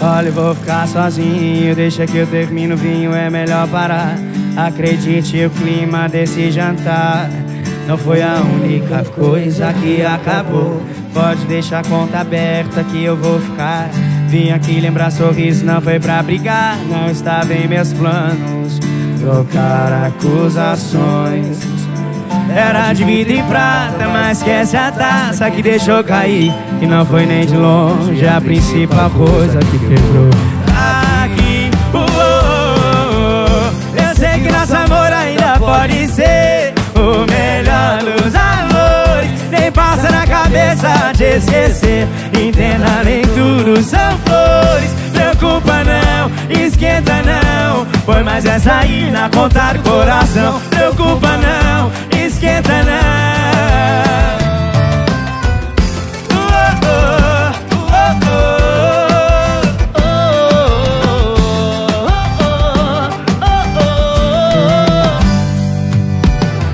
Olha, eu vou ficar sozinho, deixa que eu termino o vinho, é melhor parar. Acredite, o clima desse jantar não foi a única coisa que acabou. Pode deixar a conta aberta que eu vou ficar. Vim aqui lembrar sorriso, não foi pra brigar, não estava em meus planos. Trocar acusações. Era de vida e prata, mas esquece a taça que deixou cair. E não foi nem de longe a principal coisa que quebrou. Aqui, uh, uh, uh, eu sei que nosso amor ainda pode ser o melhor dos amores. Nem passa na cabeça de esquecer. Entenda, nem tudo são flores. Preocupa não, esquenta não. Foi mais essa aí na conta do coração. Preocupa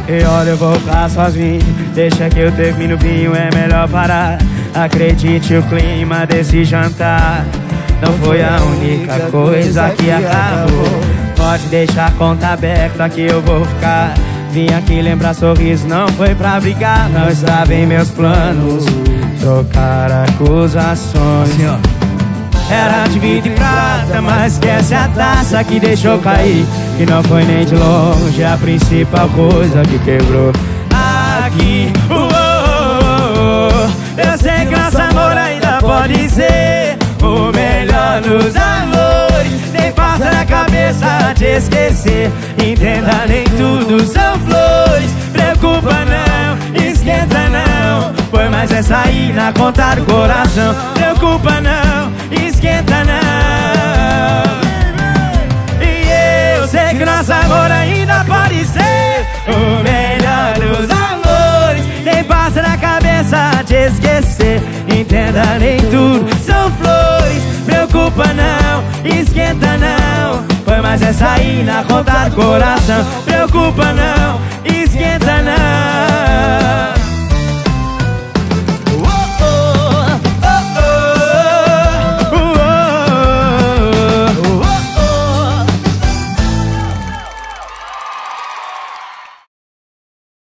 E olha, eu vou ficar sozinho. Deixa que eu termino o vinho, é melhor parar. Acredite, o clima desse jantar não foi a única coisa que acabou. Pode deixar a conta aberta que eu vou ficar. Vim aqui lembrar sorriso, não foi pra brigar, não estava em meus planos. Trocar acusações. Era de vidro e prata, mas esquece a taça que deixou cair. Que não foi nem de longe a principal coisa que quebrou. Aqui, uh, uh, uh, eu sei que nosso amor ainda pode ser o melhor dos amores. Nem passa na cabeça de esquecer. Entenda, nem tudo são flores. Preocupa não, esquenta não. Foi mais essa aí na conta do coração. Preocupa não, que nosso amor ainda pode ser o melhor dos amores. Nem passa na cabeça de esquecer. Entenda, nem tudo são flores. Preocupa não, esquenta não. Foi mais essa aí na conta do coração. Preocupa não,